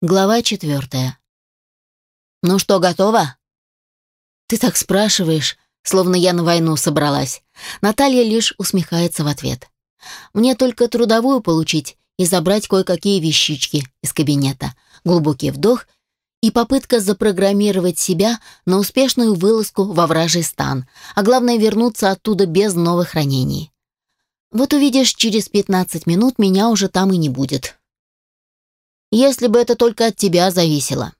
Глава четвертая. «Ну что, готова?» «Ты так спрашиваешь, словно я на войну собралась». Наталья лишь усмехается в ответ. «Мне только трудовую получить и забрать кое-какие вещички из кабинета. Глубокий вдох и попытка запрограммировать себя на успешную вылазку во вражий стан, а главное вернуться оттуда без новых ранений. Вот увидишь, через 15 минут меня уже там и не будет если бы это только от тебя зависело.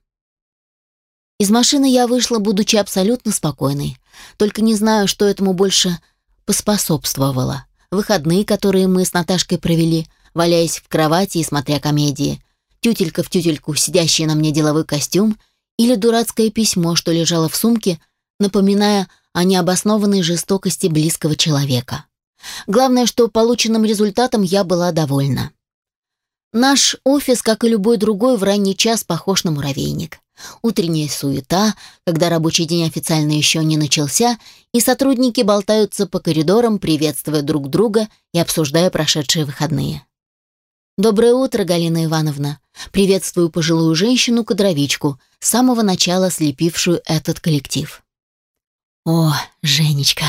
Из машины я вышла, будучи абсолютно спокойной. Только не знаю, что этому больше поспособствовало. Выходные, которые мы с Наташкой провели, валяясь в кровати и смотря комедии, тютелька в тютельку, сидящий на мне деловой костюм, или дурацкое письмо, что лежало в сумке, напоминая о необоснованной жестокости близкого человека. Главное, что полученным результатом я была довольна. Наш офис, как и любой другой, в ранний час похож на муравейник. Утренняя суета, когда рабочий день официально еще не начался, и сотрудники болтаются по коридорам, приветствуя друг друга и обсуждая прошедшие выходные. «Доброе утро, Галина Ивановна!» Приветствую пожилую женщину-кадровичку, с самого начала слепившую этот коллектив. «О, Женечка!»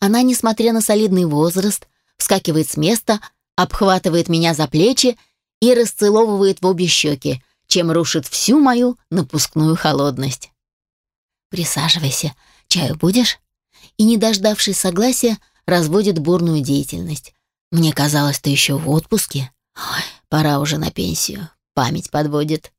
Она, несмотря на солидный возраст, вскакивает с места, обхватывает меня за плечи и расцеловывает в обе щеки, чем рушит всю мою напускную холодность. «Присаживайся. Чаю будешь?» И, не дождавшись согласия, разводит бурную деятельность. «Мне казалось, ты еще в отпуске. Ой, пора уже на пенсию. Память подводит».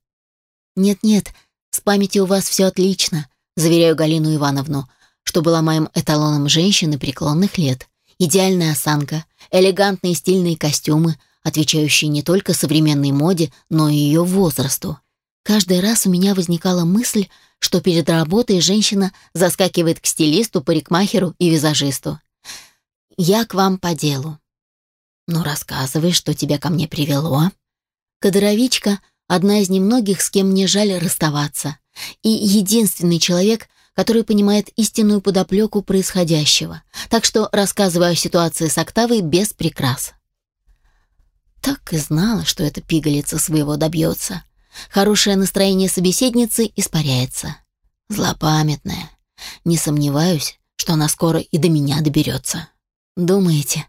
«Нет-нет, с памятью у вас все отлично», заверяю Галину Ивановну, что была моим эталоном женщины преклонных лет. Идеальная осанка, элегантные стильные костюмы, отвечающие не только современной моде, но и ее возрасту. Каждый раз у меня возникала мысль, что перед работой женщина заскакивает к стилисту, парикмахеру и визажисту. «Я к вам по делу». «Ну, рассказывай, что тебя ко мне привело». Кадровичка — одна из немногих, с кем мне жаль расставаться, и единственный человек, который понимает истинную подоплеку происходящего, так что рассказываю о ситуации с Октавой без прикрас. Так и знала, что эта пигалица своего добьется. Хорошее настроение собеседницы испаряется. Злопамятная. Не сомневаюсь, что она скоро и до меня доберется. Думаете?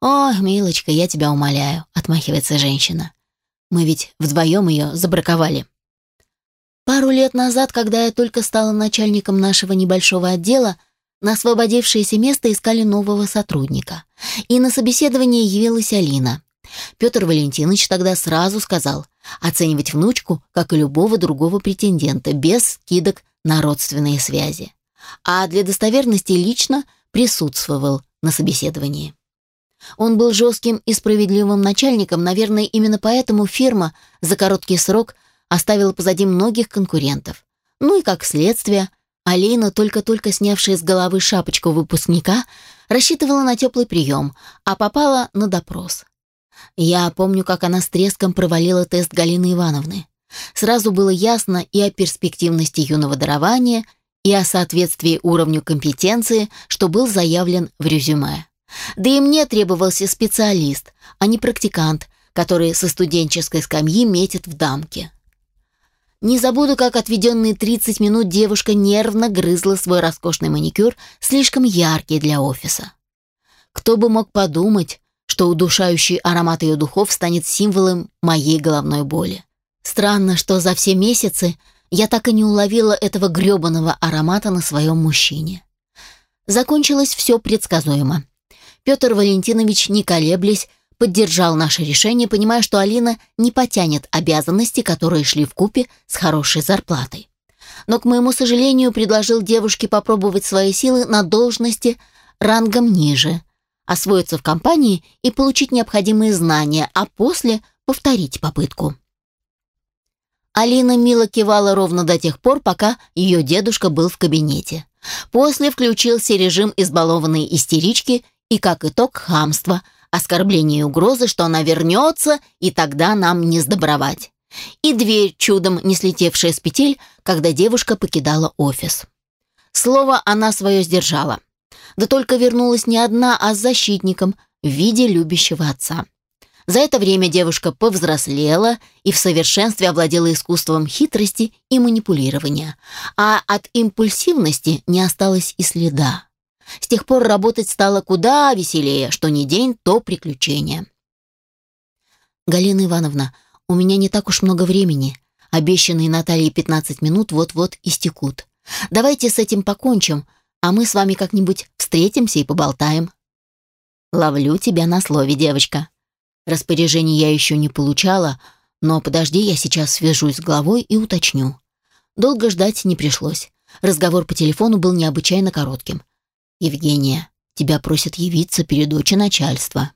«О, милочка, я тебя умоляю», — отмахивается женщина. «Мы ведь вдвоем ее забраковали». Пару лет назад, когда я только стала начальником нашего небольшого отдела, на освободившееся место искали нового сотрудника. И на собеседование явилась Алина. Петр Валентинович тогда сразу сказал оценивать внучку, как и любого другого претендента, без скидок на родственные связи. А для достоверности лично присутствовал на собеседовании. Он был жестким и справедливым начальником, наверное, именно поэтому фирма за короткий срок – оставила позади многих конкурентов. Ну и как следствие, Алина, только-только снявшая с головы шапочку выпускника, рассчитывала на теплый прием, а попала на допрос. Я помню, как она с треском провалила тест Галины Ивановны. Сразу было ясно и о перспективности юного дарования, и о соответствии уровню компетенции, что был заявлен в резюме. Да и мне требовался специалист, а не практикант, который со студенческой скамьи метит в дамке. Не забуду, как отведенные 30 минут девушка нервно грызла свой роскошный маникюр, слишком яркий для офиса. Кто бы мог подумать, что удушающий аромат ее духов станет символом моей головной боли. Странно, что за все месяцы я так и не уловила этого грёбаного аромата на своем мужчине. Закончилось все предсказуемо. Петр Валентинович, не колеблясь, поддержал наше решение, понимая, что Алина не потянет обязанности, которые шли в купе с хорошей зарплатой. Но, к моему сожалению, предложил девушке попробовать свои силы на должности рангом ниже, освоиться в компании и получить необходимые знания, а после повторить попытку. Алина мило кивала ровно до тех пор, пока ее дедушка был в кабинете. После включился режим избалованной истерички и, как итог, хамства – оскорбление и угрозы, что она вернется, и тогда нам не сдобровать. И дверь, чудом не слетевшая с петель, когда девушка покидала офис. Слово она свое сдержала. Да только вернулась не одна, а с защитником в виде любящего отца. За это время девушка повзрослела и в совершенстве овладела искусством хитрости и манипулирования, а от импульсивности не осталось и следа. С тех пор работать стало куда веселее, что ни день, то приключение. «Галина Ивановна, у меня не так уж много времени. Обещанные Натальей 15 минут вот-вот истекут. Давайте с этим покончим, а мы с вами как-нибудь встретимся и поболтаем». «Ловлю тебя на слове, девочка», Распоряжений я еще не получала, но подожди, я сейчас свяжусь с главой и уточню. Долго ждать не пришлось. Разговор по телефону был необычайно коротким. «Евгения, тебя просят явиться перед очи начальства».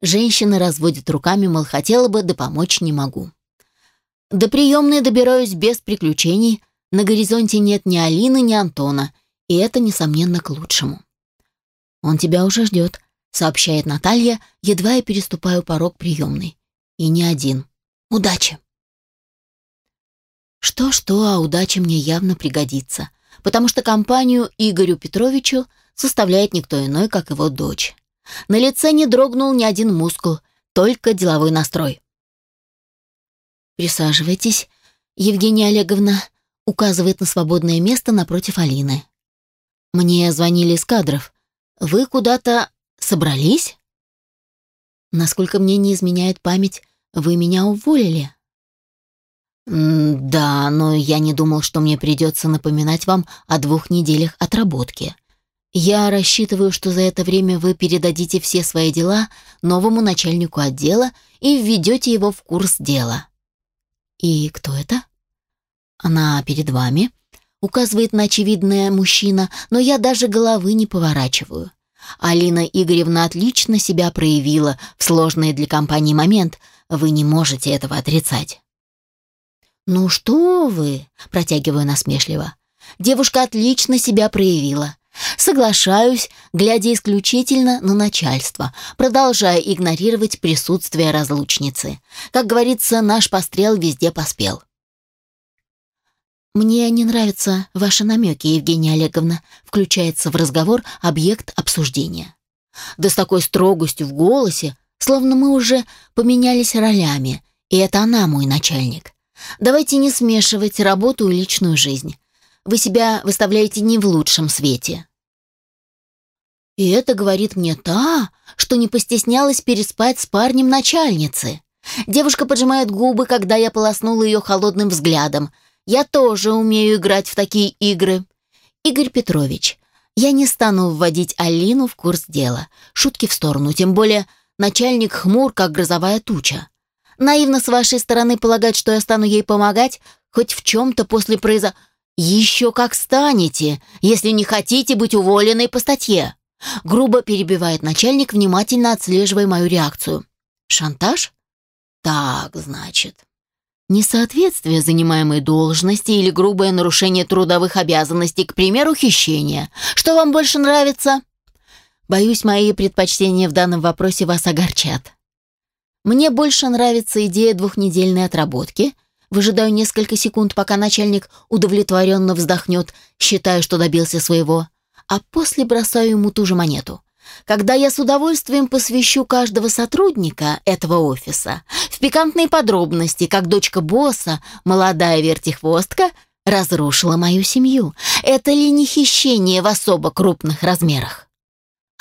Женщина разводит руками, мол, хотела бы, да помочь не могу. До приемной добираюсь без приключений. На горизонте нет ни Алины, ни Антона, и это, несомненно, к лучшему. «Он тебя уже ждет», сообщает Наталья, едва я переступаю порог приемной. И не один. Удачи! Что-что, а удача мне явно пригодится, потому что компанию Игорю Петровичу составляет никто иной, как его дочь. На лице не дрогнул ни один мускул, только деловой настрой. «Присаживайтесь», — Евгения Олеговна указывает на свободное место напротив Алины. «Мне звонили из кадров. Вы куда-то Собрались? Насколько мне не изменяет память, вы меня уволили. «Да, но я не думал, что мне придется напоминать вам о двух неделях отработки. Я рассчитываю, что за это время вы передадите все свои дела новому начальнику отдела и введете его в курс дела». «И кто это?» «Она перед вами», — указывает на очевидное мужчина, но я даже головы не поворачиваю. Алина Игоревна отлично себя проявила в сложный для компании момент. Вы не можете этого отрицать. «Ну что вы?» – протягиваю насмешливо. «Девушка отлично себя проявила. Соглашаюсь, глядя исключительно на начальство, продолжая игнорировать присутствие разлучницы. Как говорится, наш пострел везде поспел. «Мне не нравятся ваши намеки, Евгения Олеговна», включается в разговор объект обсуждения. Да с такой строгостью в голосе, словно мы уже поменялись ролями, и это она мой начальник. Давайте не смешивать работу и личную жизнь. Вы себя выставляете не в лучшем свете. И это говорит мне та, что не постеснялась переспать с парнем начальницы. Девушка поджимает губы, когда я полоснула ее холодным взглядом, я тоже умею играть в такие игры. Игорь Петрович, я не стану вводить Алину в курс дела. Шутки в сторону, тем более начальник хмур, как грозовая туча. Наивно с вашей стороны полагать, что я стану ей помогать, хоть в чем-то после произо... Еще как станете, если не хотите быть уволенной по статье. Грубо перебивает начальник, внимательно отслеживая мою реакцию. Шантаж? Так, значит. Несоответствие занимаемой должности или грубое нарушение трудовых обязанностей, к примеру, хищение. Что вам больше нравится? Боюсь, мои предпочтения в данном вопросе вас огорчат. Мне больше нравится идея двухнедельной отработки. Выжидаю несколько секунд, пока начальник удовлетворенно вздохнет, считая, что добился своего, а после бросаю ему ту же монету когда я с удовольствием посвящу каждого сотрудника этого офиса в пикантные подробности, как дочка босса, молодая вертихвостка, разрушила мою семью. Это ли не хищение в особо крупных размерах?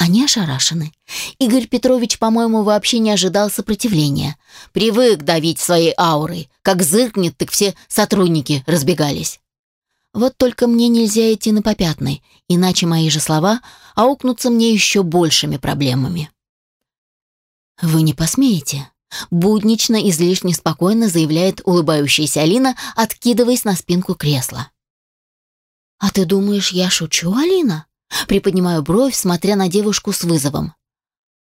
Они ошарашены. Игорь Петрович, по-моему, вообще не ожидал сопротивления. Привык давить своей аурой. Как зыркнет, так все сотрудники разбегались. Вот только мне нельзя идти на попятный, иначе мои же слова аукнутся мне еще большими проблемами. «Вы не посмеете», — буднично, излишне спокойно заявляет улыбающаяся Алина, откидываясь на спинку кресла. «А ты думаешь, я шучу, Алина?» Приподнимаю бровь, смотря на девушку с вызовом.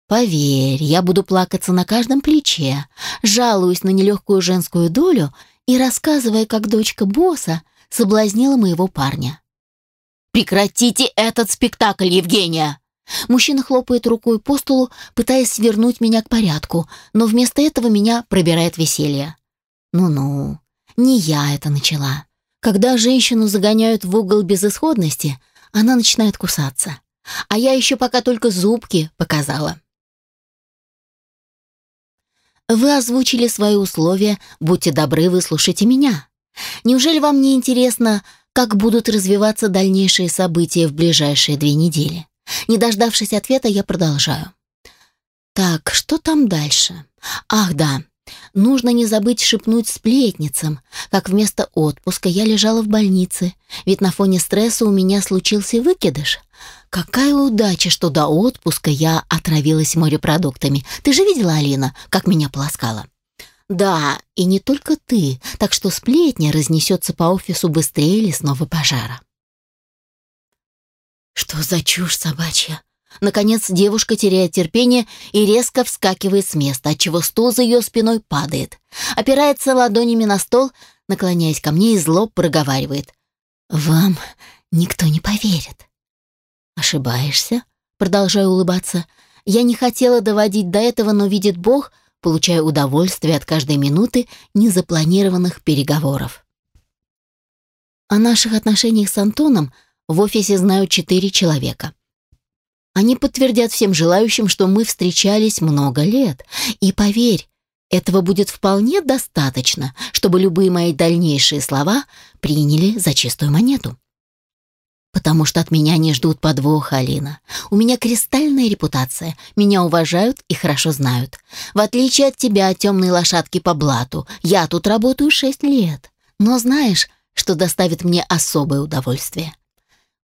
«Поверь, я буду плакаться на каждом плече, жалуюсь на нелегкую женскую долю и рассказывая, как дочка босса соблазнила моего парня. «Прекратите этот спектакль, Евгения!» Мужчина хлопает рукой по столу, пытаясь вернуть меня к порядку, но вместо этого меня пробирает веселье. Ну-ну, не я это начала. Когда женщину загоняют в угол безысходности, она начинает кусаться. А я еще пока только зубки показала. Вы озвучили свои условия, будьте добры, выслушайте меня. Неужели вам не интересно, как будут развиваться дальнейшие события в ближайшие две недели? Не дождавшись ответа, я продолжаю. Так, что там дальше? Ах, да. Нужно не забыть шепнуть сплетницам, как вместо отпуска я лежала в больнице, ведь на фоне стресса у меня случился выкидыш. Какая удача, что до отпуска я отравилась морепродуктами. Ты же видела, Алина, как меня полоскала? Да, и не только ты, так что сплетня разнесется по офису быстрее лесного пожара. Что за чушь собачья? Наконец девушка теряет терпение и резко вскакивает с места, отчего стул за ее спиной падает. Опирается ладонями на стол, наклоняясь ко мне и зло проговаривает. «Вам никто не поверит». «Ошибаешься?» Продолжаю улыбаться. «Я не хотела доводить до этого, но видит Бог, получая удовольствие от каждой минуты незапланированных переговоров». О наших отношениях с Антоном в офисе знают четыре человека. Они подтвердят всем желающим, что мы встречались много лет. И поверь, этого будет вполне достаточно, чтобы любые мои дальнейшие слова приняли за чистую монету. Потому что от меня не ждут подвоха, Алина. У меня кристальная репутация, меня уважают и хорошо знают. В отличие от тебя, темной лошадки по блату, я тут работаю шесть лет. Но знаешь, что доставит мне особое удовольствие?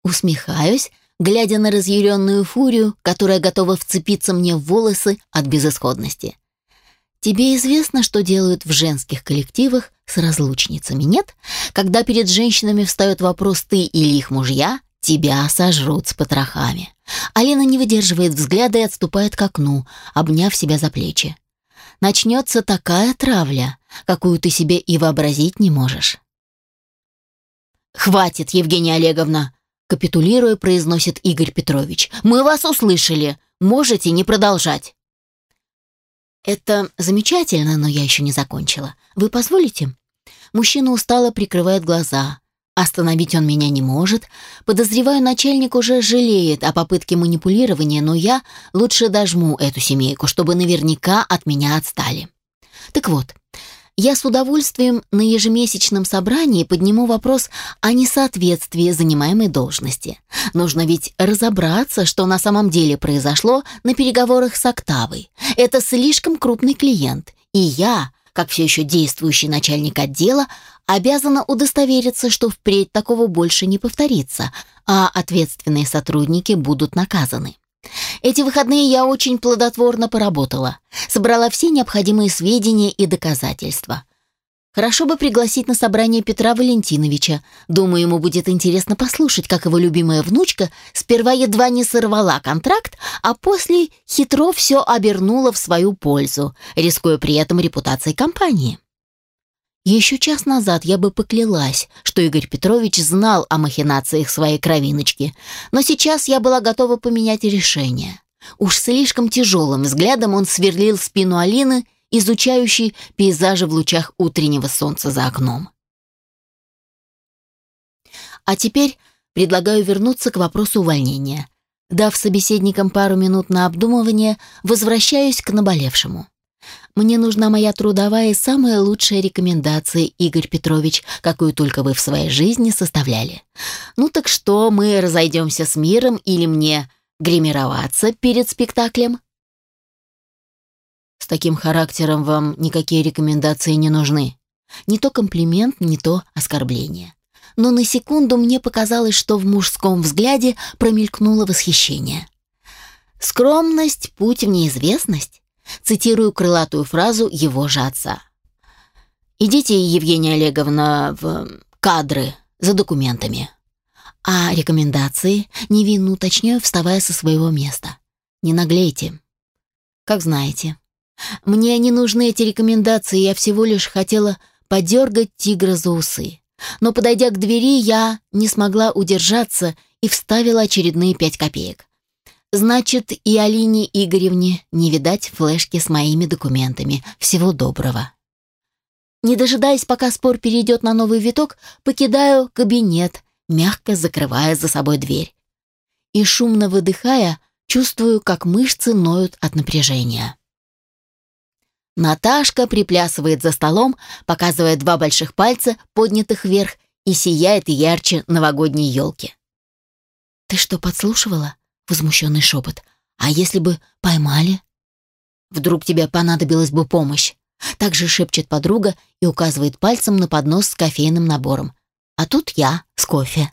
Усмехаюсь, глядя на разъяренную фурию, которая готова вцепиться мне в волосы от безысходности. Тебе известно, что делают в женских коллективах с разлучницами, нет? Когда перед женщинами встает вопрос «ты или их мужья», тебя сожрут с потрохами. Алина не выдерживает взгляда и отступает к окну, обняв себя за плечи. Начнется такая травля, какую ты себе и вообразить не можешь. «Хватит, Евгения Олеговна!» Капитулируя, произносит Игорь Петрович. «Мы вас услышали. Можете не продолжать». «Это замечательно, но я еще не закончила. Вы позволите?» Мужчина устало прикрывает глаза. Остановить он меня не может. Подозреваю, начальник уже жалеет о попытке манипулирования, но я лучше дожму эту семейку, чтобы наверняка от меня отстали. Так вот, я с удовольствием на ежемесячном собрании подниму вопрос о несоответствии занимаемой должности. Нужно ведь разобраться, что на самом деле произошло на переговорах с Октавой. Это слишком крупный клиент, и я, как все еще действующий начальник отдела, обязана удостовериться, что впредь такого больше не повторится, а ответственные сотрудники будут наказаны. Эти выходные я очень плодотворно поработала. Собрала все необходимые сведения и доказательства. Хорошо бы пригласить на собрание Петра Валентиновича. Думаю, ему будет интересно послушать, как его любимая внучка сперва едва не сорвала контракт, а после хитро все обернула в свою пользу, рискуя при этом репутацией компании. Еще час назад я бы поклялась, что Игорь Петрович знал о махинациях своей кровиночки, но сейчас я была готова поменять решение. Уж слишком тяжелым взглядом он сверлил спину Алины, изучающей пейзажи в лучах утреннего солнца за окном. А теперь предлагаю вернуться к вопросу увольнения. Дав собеседникам пару минут на обдумывание, возвращаюсь к наболевшему. Мне нужна моя трудовая и самая лучшая рекомендация, Игорь Петрович, какую только вы в своей жизни составляли. Ну так что, мы разойдемся с миром или мне гримироваться перед спектаклем? С таким характером вам никакие рекомендации не нужны. Не то комплимент, не то оскорбление. Но на секунду мне показалось, что в мужском взгляде промелькнуло восхищение. Скромность — путь в неизвестность. Цитирую крылатую фразу его же отца. «Идите, Евгения Олеговна, в кадры за документами». А рекомендации невинно уточняю, вставая со своего места. Не наглейте. Как знаете. Мне не нужны эти рекомендации, я всего лишь хотела подергать тигра за усы. Но, подойдя к двери, я не смогла удержаться и вставила очередные пять копеек. Значит, и Алине Игоревне не видать флешки с моими документами. Всего доброго. Не дожидаясь, пока спор перейдет на новый виток, покидаю кабинет, мягко закрывая за собой дверь. И шумно выдыхая, чувствую, как мышцы ноют от напряжения. Наташка приплясывает за столом, показывая два больших пальца, поднятых вверх, и сияет ярче новогодней елки. «Ты что, подслушивала?» — возмущенный шепот. «А если бы поймали?» «Вдруг тебе понадобилась бы помощь?» Также шепчет подруга и указывает пальцем на поднос с кофейным набором. А тут я с кофе.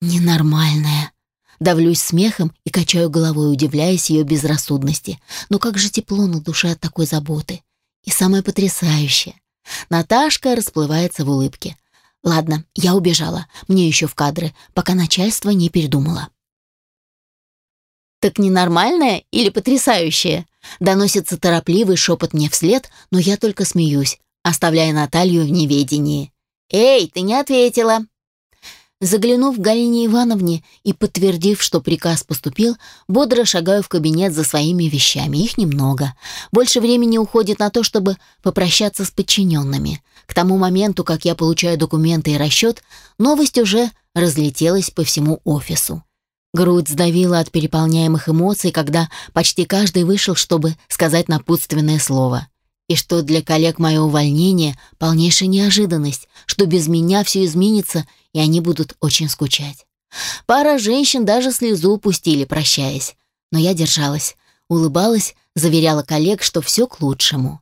Ненормальная. Давлюсь смехом и качаю головой, удивляясь ее безрассудности. Но как же тепло на душе от такой заботы. И самое потрясающее. Наташка расплывается в улыбке. Ладно, я убежала. Мне еще в кадры, пока начальство не передумало. «Так ненормальное или потрясающее?» Доносится торопливый шепот мне вслед, но я только смеюсь, оставляя Наталью в неведении. «Эй, ты не ответила!» Заглянув к Галине Ивановне и подтвердив, что приказ поступил, бодро шагаю в кабинет за своими вещами. Их немного. Больше времени уходит на то, чтобы попрощаться с подчиненными. К тому моменту, как я получаю документы и расчет, новость уже разлетелась по всему офису. Грудь сдавила от переполняемых эмоций, когда почти каждый вышел, чтобы сказать напутственное слово. И что для коллег мое увольнение — полнейшая неожиданность, что без меня все изменится, и они будут очень скучать. Пара женщин даже слезу упустили, прощаясь. Но я держалась, улыбалась, заверяла коллег, что все к лучшему.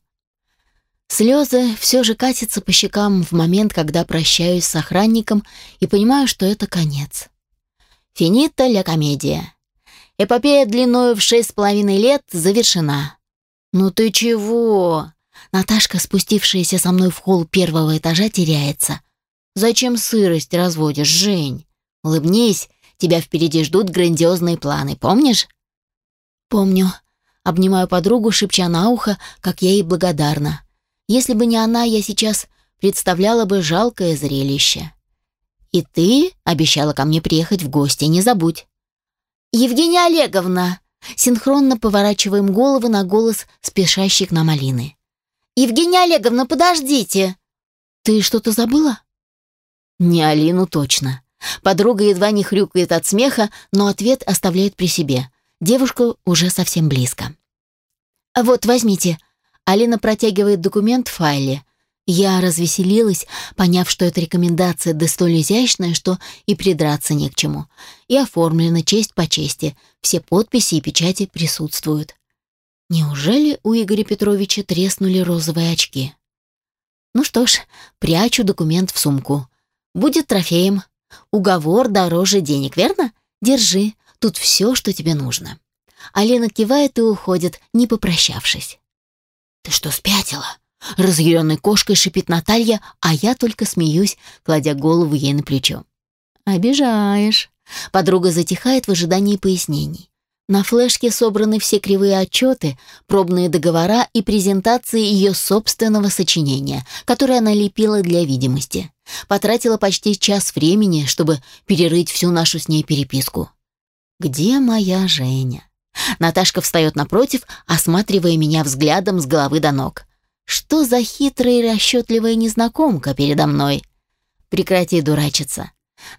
Слезы все же катятся по щекам в момент, когда прощаюсь с охранником и понимаю, что это конец. Финита ля комедия. Эпопея длиною в шесть с половиной лет завершена. «Ну ты чего?» Наташка, спустившаяся со мной в холл первого этажа, теряется. «Зачем сырость разводишь, Жень? Улыбнись, тебя впереди ждут грандиозные планы, помнишь?» «Помню». Обнимаю подругу, шепча на ухо, как я ей благодарна. Если бы не она, я сейчас представляла бы жалкое зрелище. И ты обещала ко мне приехать в гости, не забудь. Евгения Олеговна, синхронно поворачиваем головы на голос спешащих на малины. Евгения Олеговна, подождите. Ты что-то забыла? Не Алину точно. Подруга едва не хрюкает от смеха, но ответ оставляет при себе. Девушка уже совсем близко. «Вот, возьмите». Алина протягивает документ в файле. Я развеселилась, поняв, что эта рекомендация да столь изящная, что и придраться не к чему. И оформлена честь по чести, все подписи и печати присутствуют. Неужели у Игоря Петровича треснули розовые очки? Ну что ж, прячу документ в сумку. Будет трофеем. Уговор дороже денег, верно? Держи, тут все, что тебе нужно. Алена кивает и уходит, не попрощавшись. «Ты что, спятила?» Разъяренной кошкой шипит Наталья, а я только смеюсь, кладя голову ей на плечо. «Обижаешь». Подруга затихает в ожидании пояснений. На флешке собраны все кривые отчеты, пробные договора и презентации ее собственного сочинения, которое она лепила для видимости. Потратила почти час времени, чтобы перерыть всю нашу с ней переписку. «Где моя Женя?» Наташка встает напротив, осматривая меня взглядом с головы до ног. Что за хитрая и расчетливая незнакомка передо мной? Прекрати дурачиться.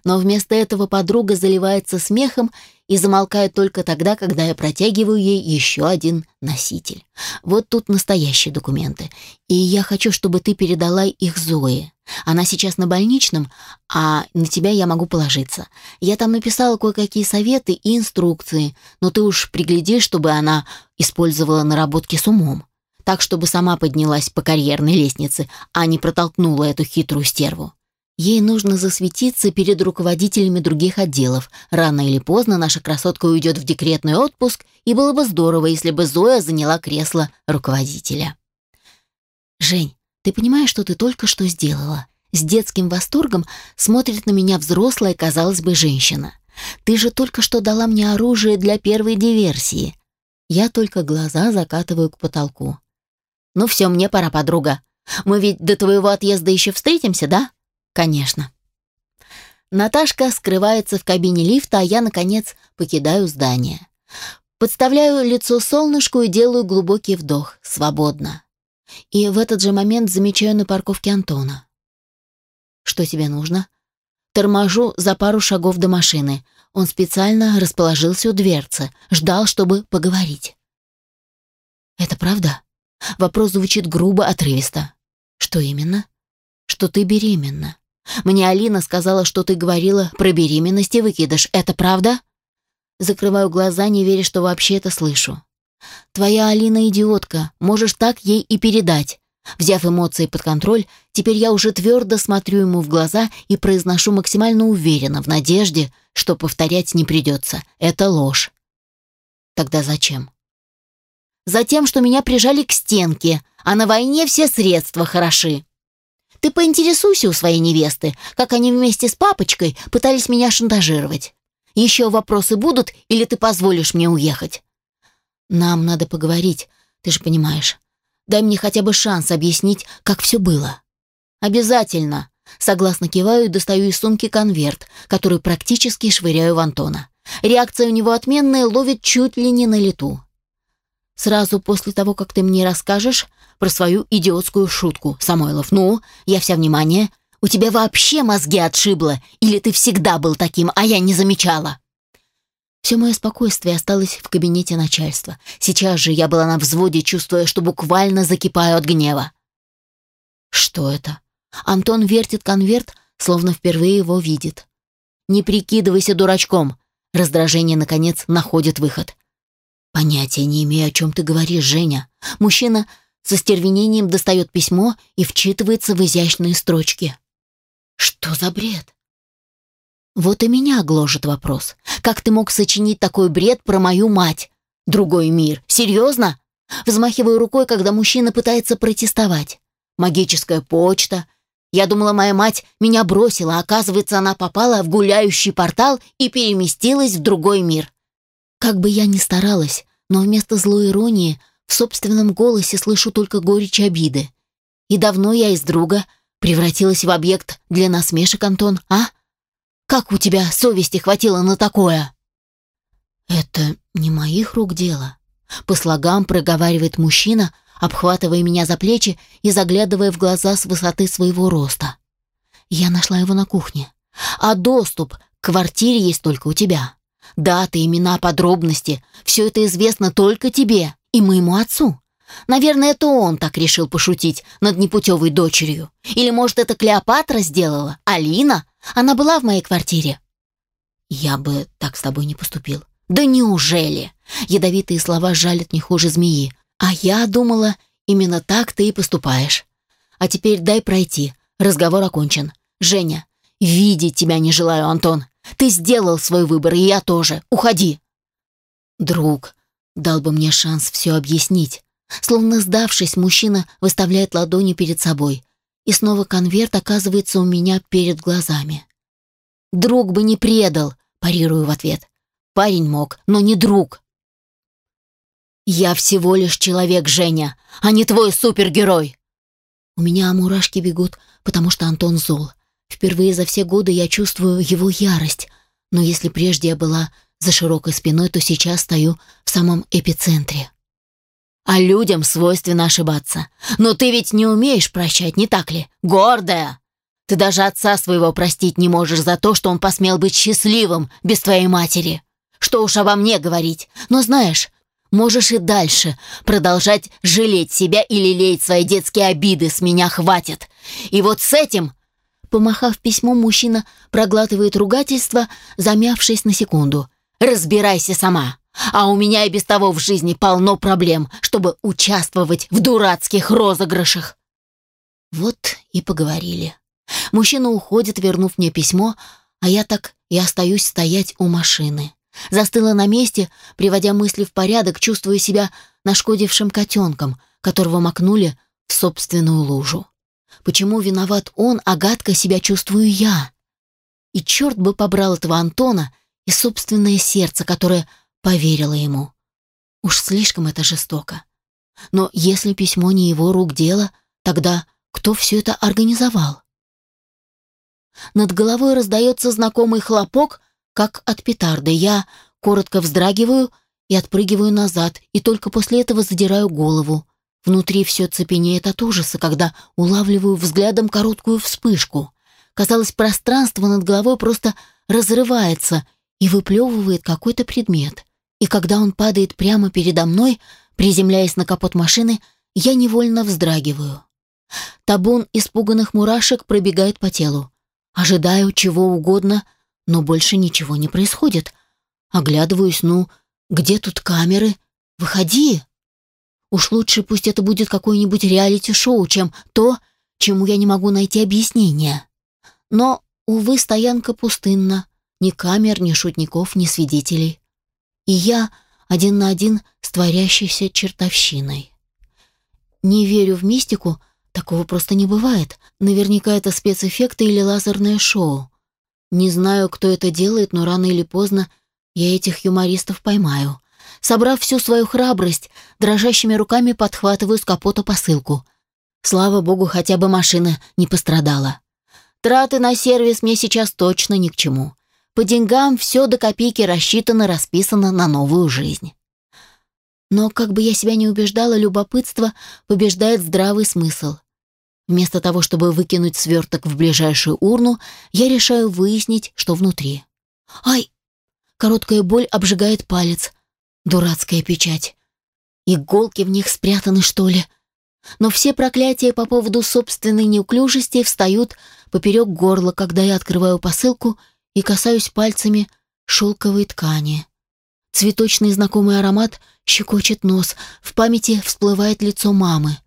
Но вместо этого подруга заливается смехом и замолкает только тогда, когда я протягиваю ей еще один носитель. Вот тут настоящие документы. И я хочу, чтобы ты передала их Зое. Она сейчас на больничном, а на тебя я могу положиться. Я там написала кое-какие советы и инструкции, но ты уж пригляди, чтобы она использовала наработки с умом так, чтобы сама поднялась по карьерной лестнице, а не протолкнула эту хитрую стерву. Ей нужно засветиться перед руководителями других отделов. Рано или поздно наша красотка уйдет в декретный отпуск, и было бы здорово, если бы Зоя заняла кресло руководителя. «Жень, ты понимаешь, что ты только что сделала?» С детским восторгом смотрит на меня взрослая, казалось бы, женщина. «Ты же только что дала мне оружие для первой диверсии». Я только глаза закатываю к потолку. «Ну все, мне пора, подруга. Мы ведь до твоего отъезда еще встретимся, да?» «Конечно». Наташка скрывается в кабине лифта, а я, наконец, покидаю здание. Подставляю лицо солнышку и делаю глубокий вдох. Свободно. И в этот же момент замечаю на парковке Антона. «Что тебе нужно?» Торможу за пару шагов до машины. Он специально расположился у дверцы, ждал, чтобы поговорить. «Это правда?» Вопрос звучит грубо, отрывисто. Что именно? Что ты беременна. Мне Алина сказала, что ты говорила про беременность и выкидыш. Это правда? Закрываю глаза, не веря, что вообще это слышу. Твоя Алина идиотка, можешь так ей и передать. Взяв эмоции под контроль, теперь я уже твердо смотрю ему в глаза и произношу максимально уверенно, в надежде, что повторять не придется. Это ложь. Тогда зачем? Затем, что меня прижали к стенке, а на войне все средства хороши. Ты поинтересуйся у своей невесты, как они вместе с папочкой пытались меня шантажировать. Еще вопросы будут, или ты позволишь мне уехать? Нам надо поговорить, ты же понимаешь. Дай мне хотя бы шанс объяснить, как все было. Обязательно. Согласно киваю и достаю из сумки конверт, который практически швыряю в Антона. Реакция у него отменная, ловит чуть ли не на лету. Сразу после того, как ты мне расскажешь про свою идиотскую шутку, Самойлов. Ну, я вся внимание. У тебя вообще мозги отшибло, или ты всегда был таким, а я не замечала? Все мое спокойствие осталось в кабинете начальства. Сейчас же я была на взводе, чувствуя, что буквально закипаю от гнева. Что это? Антон вертит конверт, словно впервые его видит. Не прикидывайся дурачком. Раздражение, наконец, находит выход. Понятия не имею, о чем ты говоришь, Женя. Мужчина со стервенением достает письмо и вчитывается в изящные строчки. Что за бред? Вот и меня гложет вопрос. Как ты мог сочинить такой бред про мою мать? Другой мир. Серьезно? Взмахиваю рукой, когда мужчина пытается протестовать. Магическая почта. Я думала, моя мать меня бросила, оказывается, она попала в гуляющий портал и переместилась в другой мир. Как бы я ни старалась, но вместо злой иронии в собственном голосе слышу только горечь обиды. И давно я из друга превратилась в объект для насмешек, Антон, а? Как у тебя совести хватило на такое?» «Это не моих рук дело», — по слогам проговаривает мужчина, обхватывая меня за плечи и заглядывая в глаза с высоты своего роста. «Я нашла его на кухне, а доступ к квартире есть только у тебя. Даты, имена, подробности — все это известно только тебе и моему отцу. Наверное, это он так решил пошутить над непутевой дочерью. Или, может, это Клеопатра сделала? Алина? Она была в моей квартире. Я бы так с тобой не поступил. Да неужели? Ядовитые слова жалят не хуже змеи. А я думала, именно так ты и поступаешь. А теперь дай пройти. Разговор окончен. Женя, видеть тебя не желаю, Антон. Ты сделал свой выбор, и я тоже. Уходи. Друг дал бы мне шанс все объяснить. Словно сдавшись, мужчина выставляет ладони перед собой. И снова конверт оказывается у меня перед глазами. «Друг бы не предал», — парирую в ответ. «Парень мог, но не друг». «Я всего лишь человек, Женя, а не твой супергерой!» У меня мурашки бегут, потому что Антон зол. Впервые за все годы я чувствую его ярость, но если прежде я была за широкой спиной, то сейчас стою в самом эпицентре. А людям свойственно ошибаться. Но ты ведь не умеешь прощать, не так ли? Гордая! Ты даже отца своего простить не можешь за то, что он посмел быть счастливым без твоей матери. Что уж обо мне говорить. Но знаешь, можешь и дальше продолжать жалеть себя и лелеять свои детские обиды. С меня хватит. И вот с этим... Помахав письмо, мужчина проглатывает ругательство, замявшись на секунду. «Разбирайся сама!» А у меня и без того в жизни полно проблем, чтобы участвовать в дурацких розыгрышах. Вот и поговорили. Мужчина уходит, вернув мне письмо, а я так и остаюсь стоять у машины. Застыла на месте, приводя мысли в порядок, чувствуя себя нашкодившим котенком, которого макнули в собственную лужу. Почему виноват он, а гадко себя чувствую я? И черт бы побрал этого Антона и собственное сердце, которое поверила ему. Уж слишком это жестоко. Но если письмо не его рук дело, тогда кто все это организовал? Над головой раздается знакомый хлопок, как от петарды. Я коротко вздрагиваю и отпрыгиваю назад, и только после этого задираю голову. Внутри все цепенеет от ужаса, когда улавливаю взглядом короткую вспышку. Казалось, пространство над головой просто разрывается и выплевывает какой-то предмет и когда он падает прямо передо мной, приземляясь на капот машины, я невольно вздрагиваю. Табун испуганных мурашек пробегает по телу. Ожидаю чего угодно, но больше ничего не происходит. Оглядываюсь, ну, где тут камеры? Выходи! Уж лучше пусть это будет какое-нибудь реалити-шоу, чем то, чему я не могу найти объяснение. Но, увы, стоянка пустынна. Ни камер, ни шутников, ни свидетелей. И я один на один с творящейся чертовщиной. Не верю в мистику, такого просто не бывает. Наверняка это спецэффекты или лазерное шоу. Не знаю, кто это делает, но рано или поздно я этих юмористов поймаю. Собрав всю свою храбрость, дрожащими руками подхватываю с капота посылку. Слава богу, хотя бы машина не пострадала. Траты на сервис мне сейчас точно ни к чему. По деньгам все до копейки рассчитано, расписано на новую жизнь. Но, как бы я себя не убеждала, любопытство побеждает здравый смысл. Вместо того, чтобы выкинуть сверток в ближайшую урну, я решаю выяснить, что внутри. Ай! Короткая боль обжигает палец. Дурацкая печать. Иголки в них спрятаны, что ли? Но все проклятия по поводу собственной неуклюжести встают поперек горла, когда я открываю посылку и касаюсь пальцами шелковой ткани. Цветочный знакомый аромат щекочет нос, в памяти всплывает лицо мамы.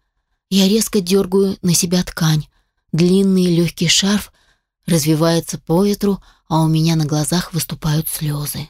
Я резко дергаю на себя ткань. Длинный легкий шарф развивается по ветру, а у меня на глазах выступают слезы.